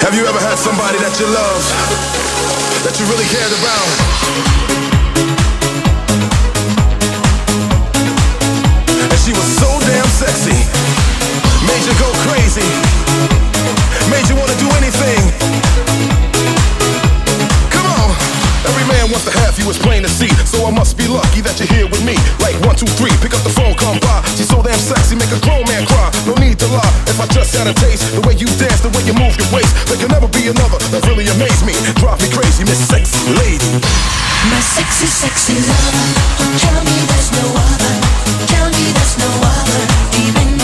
Have you ever had somebody that you loved, that you really cared about? And she was so damn sexy, made you go crazy, made you wanna do anything. wants to have you, is plain to see. So I must be lucky that you're here with me. Like one, two, three, pick up the phone, come by. She's so damn sexy, make a grown man cry. No need to lie, if I just had a taste, the way you dance, the way you move your waist, there can never be another that really amaze me. Drive me crazy, Miss Sexy Lady. My sexy, sexy lover, tell me there's no other. Tell me there's no other, even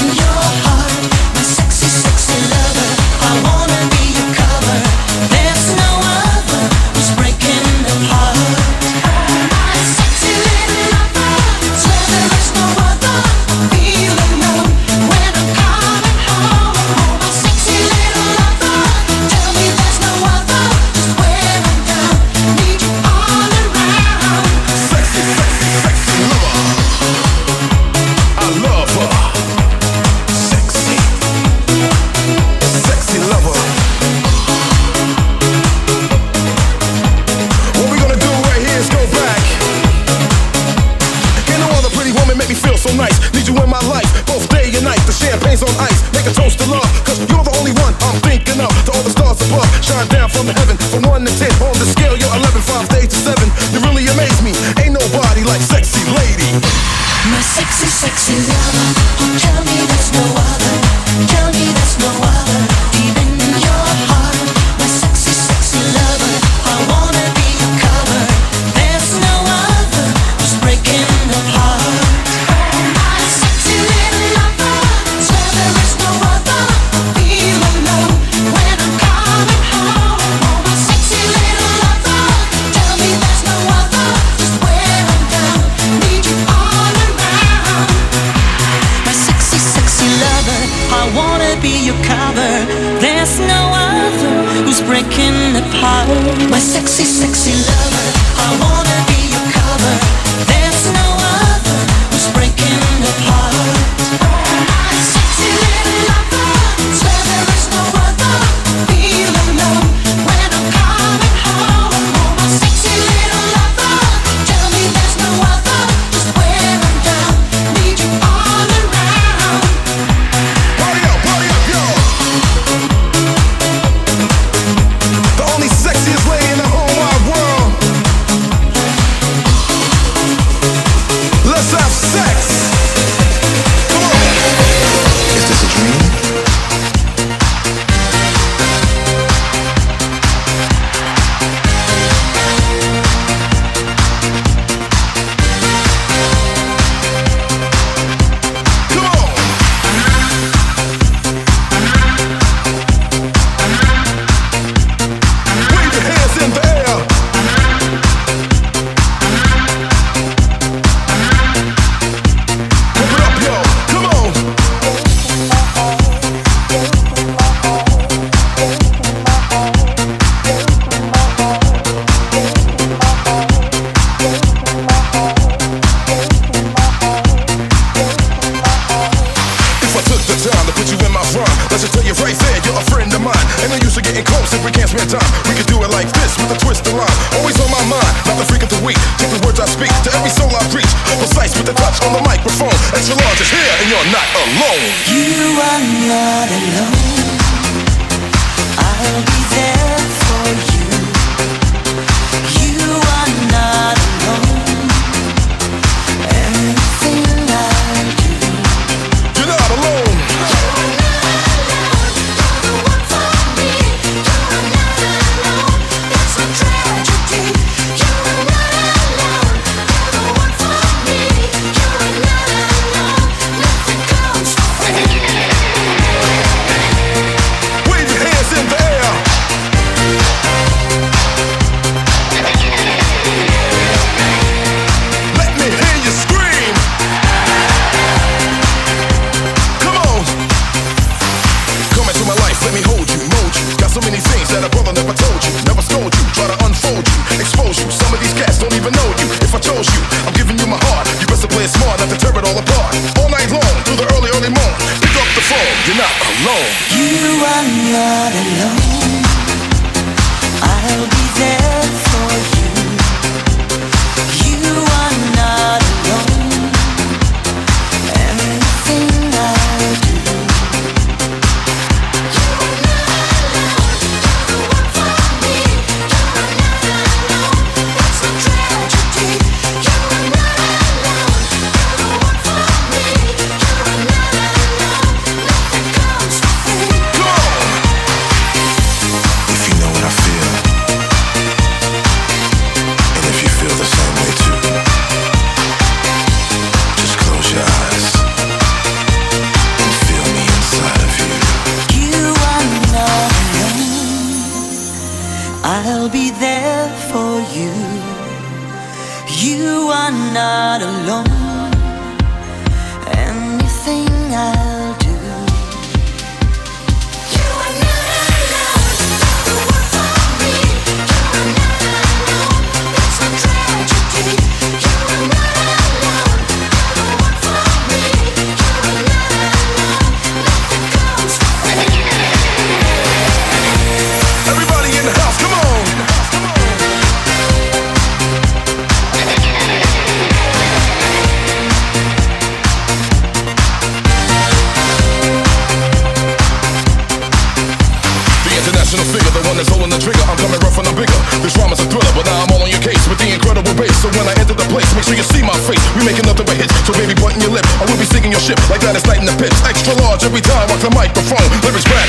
is here and you're not alone. You are not alone.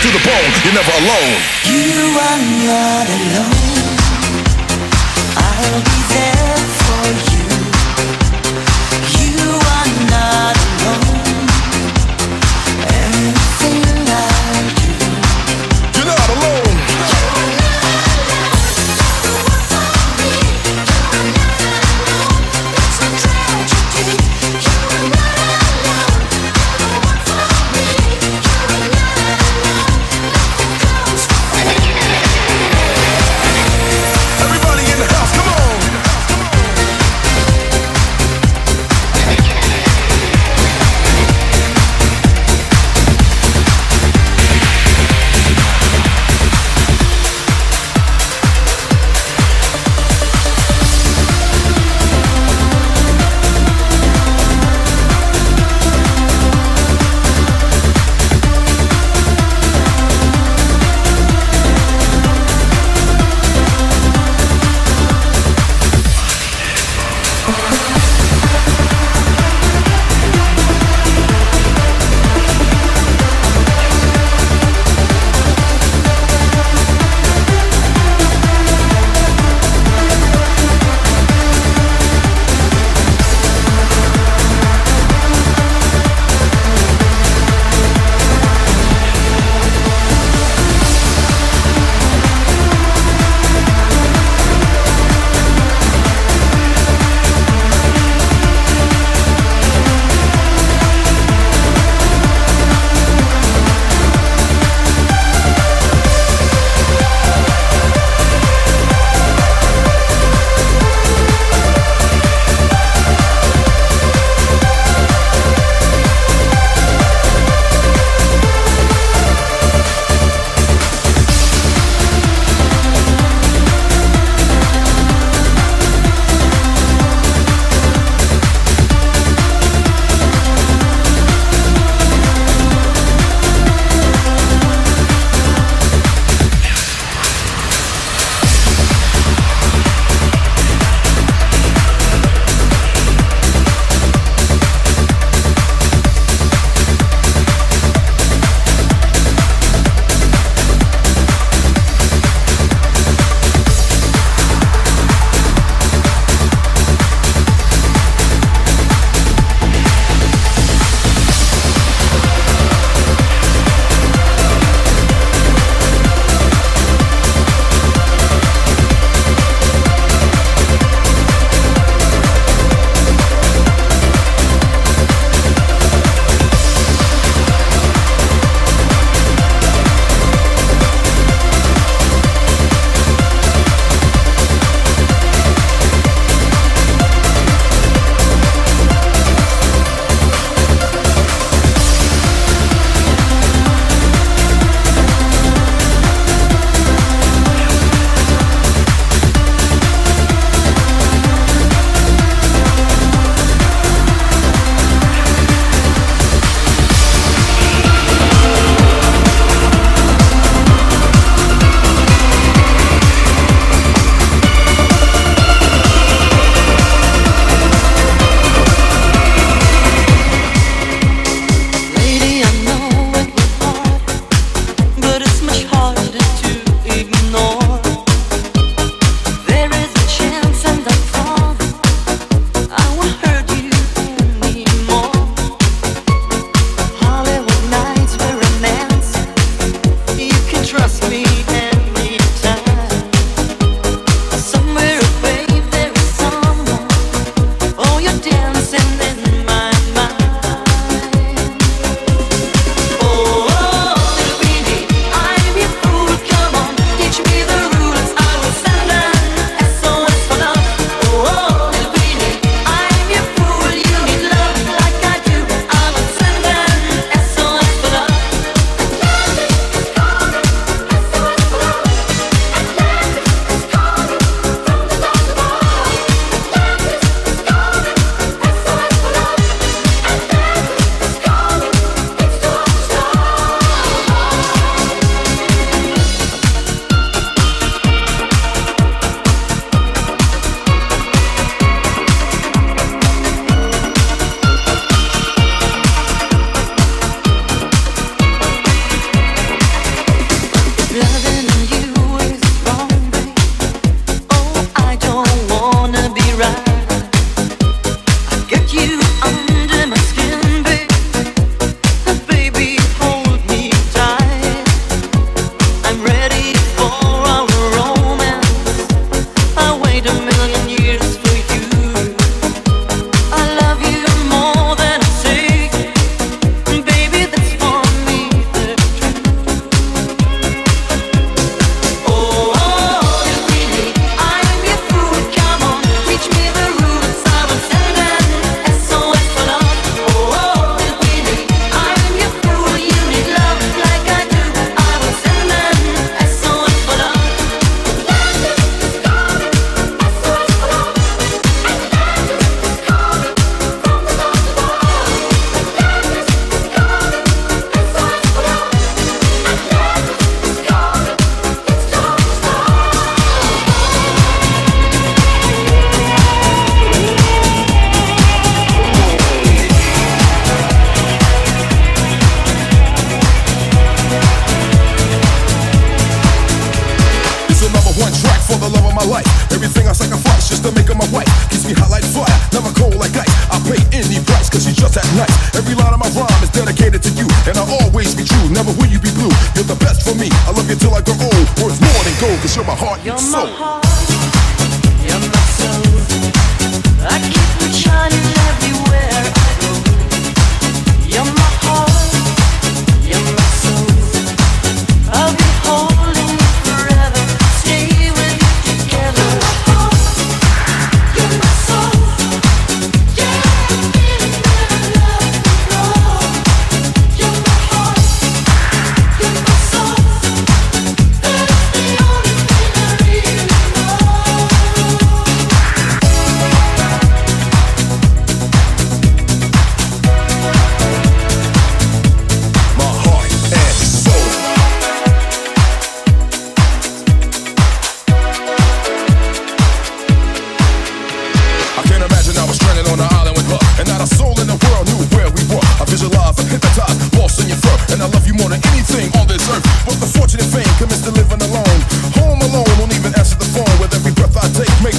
to the bone. You're never alone. You are not alone.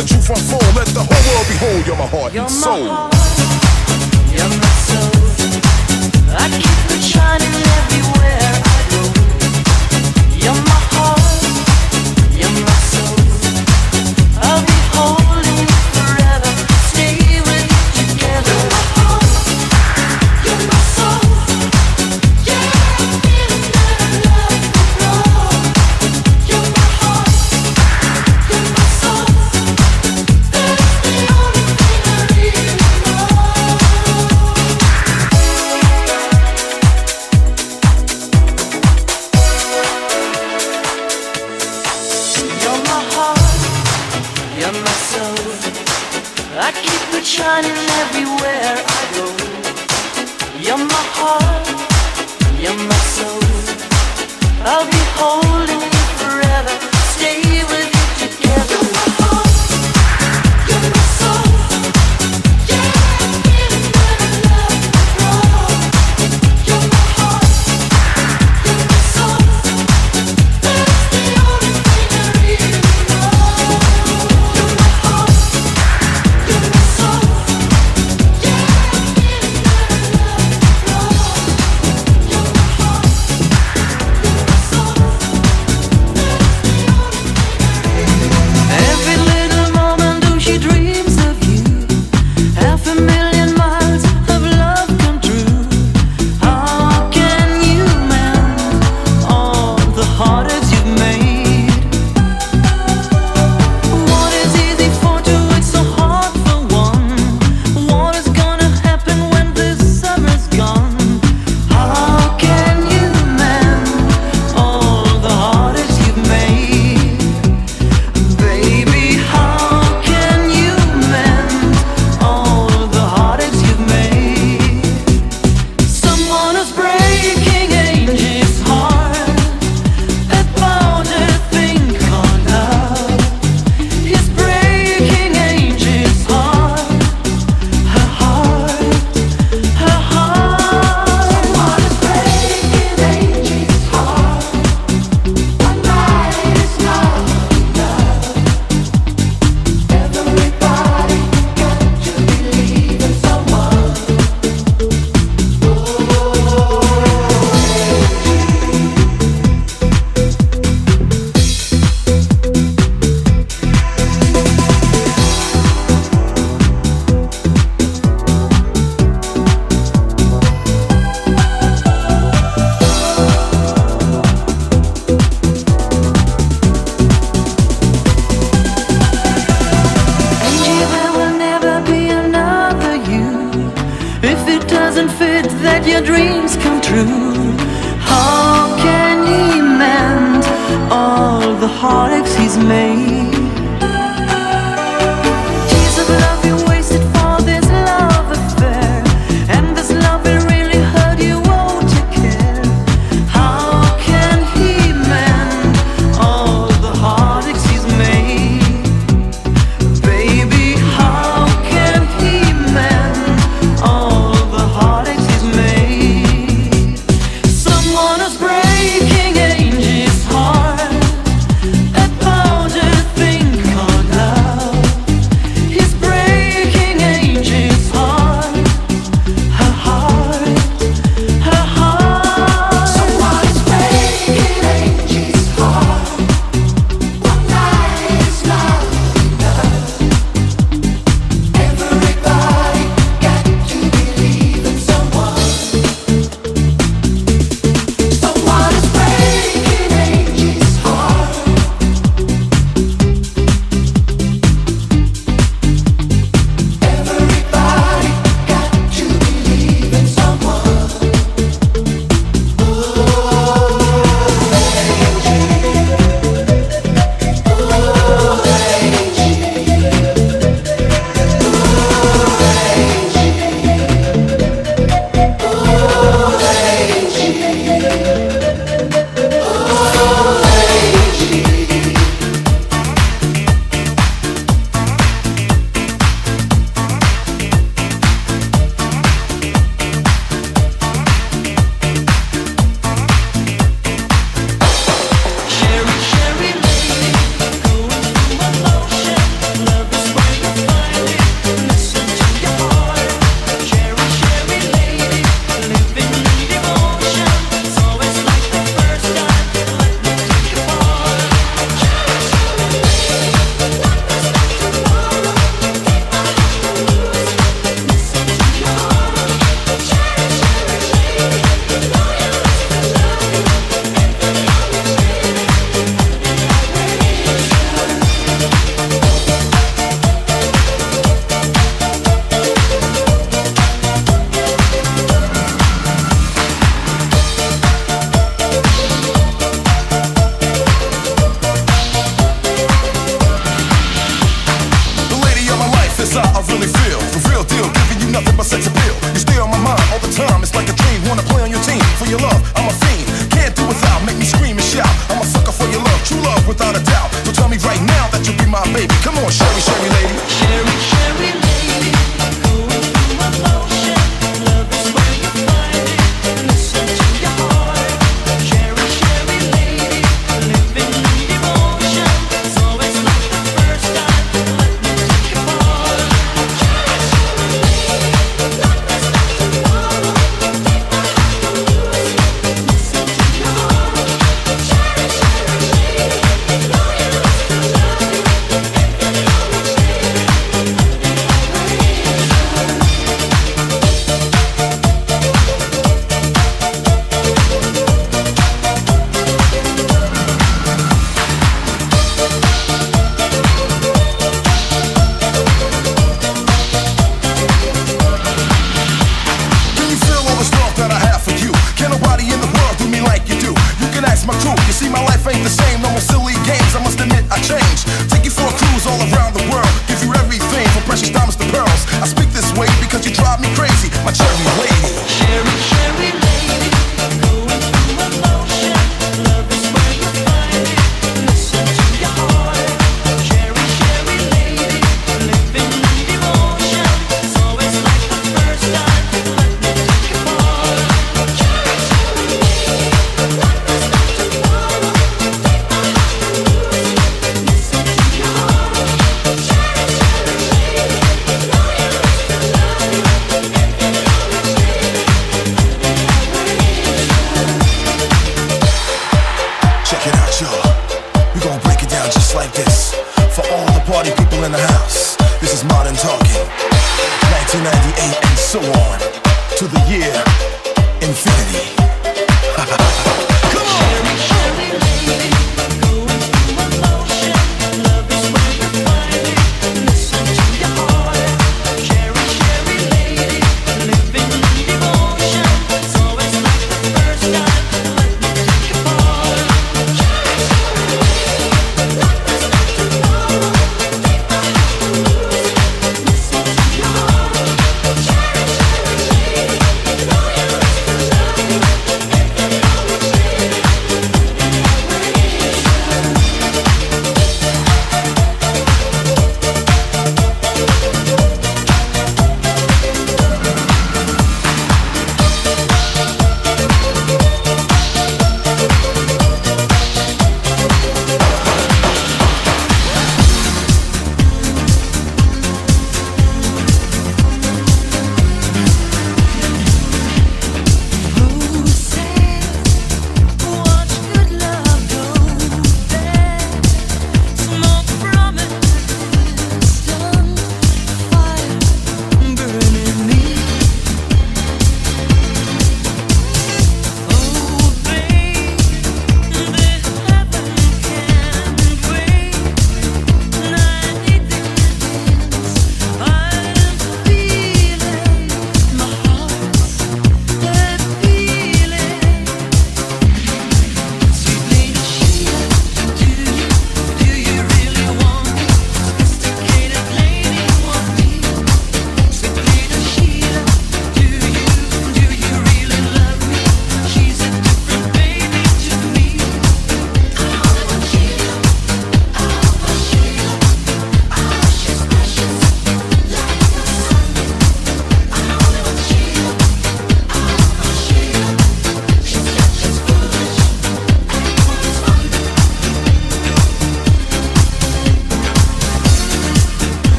the truth unfold. Let the whole world behold. You're my heart you're and soul. Heart, you're my soul. I keep shining everywhere.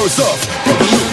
Close off,